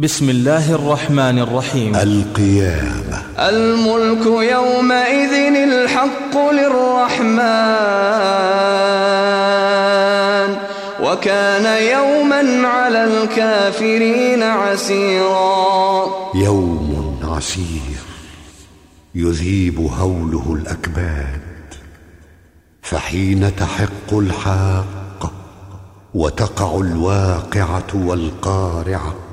بسم الله الرحمن الرحيم القيامة الملك يومئذ الحق للرحمن وكان يوما على الكافرين عسيرا يوم عسير يذيب هوله الأكباد فحين تحق الحاقة وتقع الواقعة والقارعة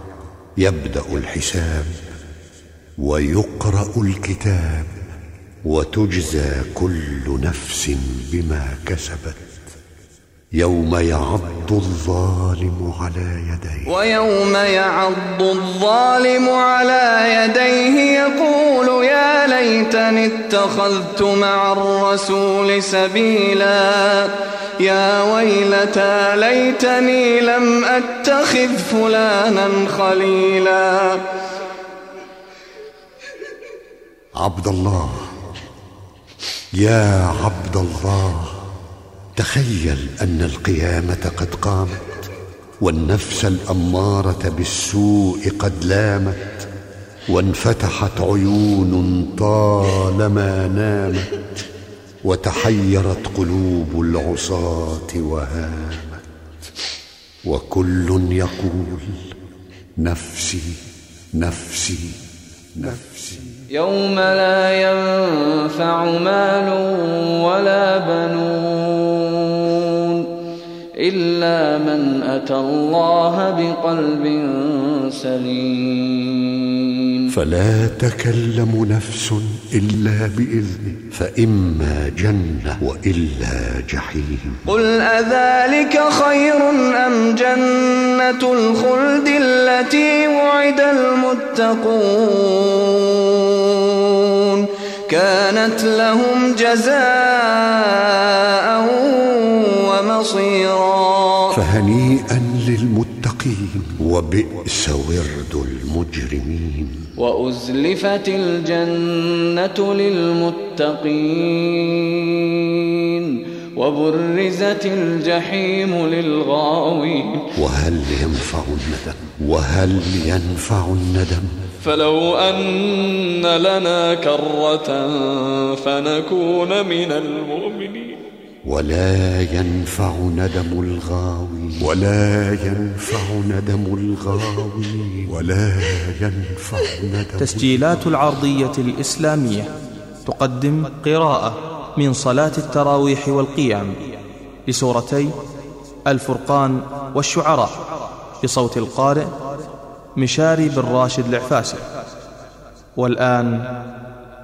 يبدأ الحساب ويقرأ الكتاب وتجزى كل نفس بما كسبت. يوم يعض الظالم على يديه. ويوم يعض الظالم على يديه يقول اتخذت مع الرسول سبيلا يا ويلتى ليتني لم أتخذ فلانا خليلا عبد الله يا عبد الله تخيل أن القيامة قد قامت والنفس الأمارة بالسوء قد لامت. وانفتحت عيون طالما نامت وتحيرت قلوب العصاة وهامت. وكل يقول نفسي نفسي نفسي. يوم لا ينفع مال ولا بنون. إلا من أتى الله بقلب سليم. فلا تكلم نفس إلا بإذنه فإما جنة وإلا جحيم. قل أذلك خير أم جنة الخلد التي وعد المتقون؟ كانت لهم جزاء ومصيرا فهنيئا للمتقين وبئس ورد المجرمين. وأزلفت الجنة للمتقين. وبرزت الجحيم للغاوين. وهل ينفع الندم؟ وهل ينفع الندم؟ فلو أن لنا كرة فنكون من المؤمنين. ولا ينفع ندم الغاوي. ولا ينفع ندم الغاوي. ولا ينفع ندم تسجيلات العرضية الإسلامية تقدم قراءة من صلاة التراويح والقيام لسورتي الفرقان والشعراء بصوت القارئ مشاري بن راشد العفاسي. والآن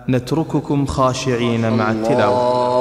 نترككم خاشعين مع التلاوة.